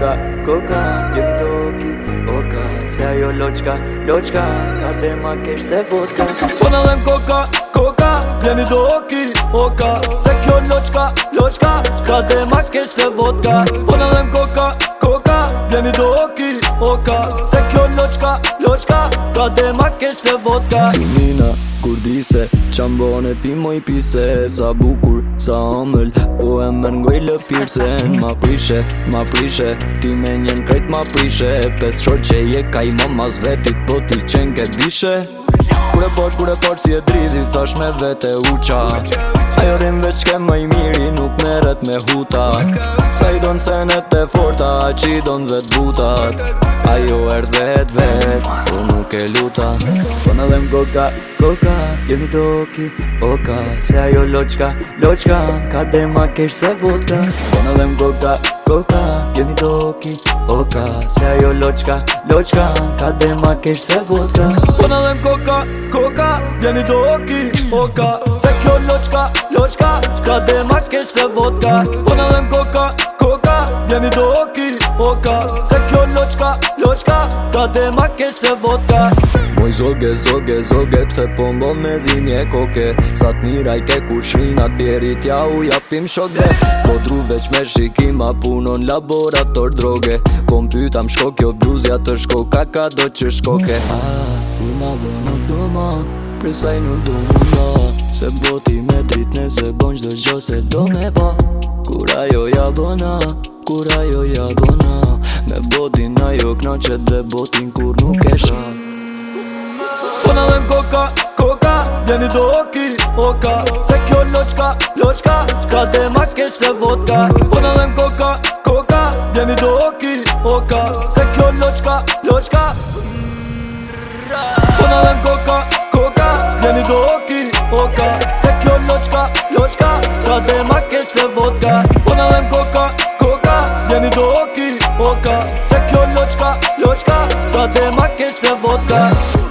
ka koka Gjën doki oka Se ajo loqka, loqka Ka dhe vodka Po në dhem koka, doki oka Se kjo loqka, loqka Ka dhe ma vodka Po në dhem koka, doki oka Se kjo loqka, loqka Ka dhe veç se vodka Si kur di se qam bane ti moj pise Sa bukur, sa amël, po e më ngoj lëpirse Ma prishe, ma prishe, ti me njen krejt ma prishe Pes shor që je ka i mamas po ti qenë ke bishe Kure posh, kure posh, si e dridhi, thash me vete uqa Ajo rin veç ke më i miri, nuk meret me huta Sa i don senet e forta, a qi don vet butat Ajo erdhe vet vet Po nuk e luta Fona po dhe m'goka, goka Jemi doki, oka Se ajo loqka, loqka Ka dhe kesh se vodka Fona po dhe m'goka, goka Jemi doki, oka Se ajo loqka, loqka Ka dhe kesh se vodka Fona po dhe m'goka, goka Jemi doki, oka Se kjo loqka, loqka Ka dhe kesh se vodka Fona dhe m'goka, goka Jemi doki, oka Se kjo loqka, loqka, ka dhe ma kesh se vodka Moj zoge, zoge, zoge, pse po mbo me dhimje koke Sa t'mira i ke ku shrina, t'ja u japim shoge Po dru veç me shikima punon laborator droge Po mbytam shko kjo bluzja të shko ka ka do që shkoke A, u ma dhe në doma, presaj në doma Se me tritne se bonjë dhe gjose do me pa Kura jo ja bona, Kurajo ajo ja dona Me bodin ajo knaqe dhe botin kur nuk e shka Po në vem koka, koka, jemi do oki, oka Se kjo loqka, loqka, ka dhe ma shkesh se votka Po në vem koka, koka, jemi do oki, oka Se kjo loqka, loqka Po në vem koka, koka, jemi do oki, oka Se kjo loqka, loqka, ka dhe ma shkesh se votka oka Se kjo loqka, kade Ka se vodka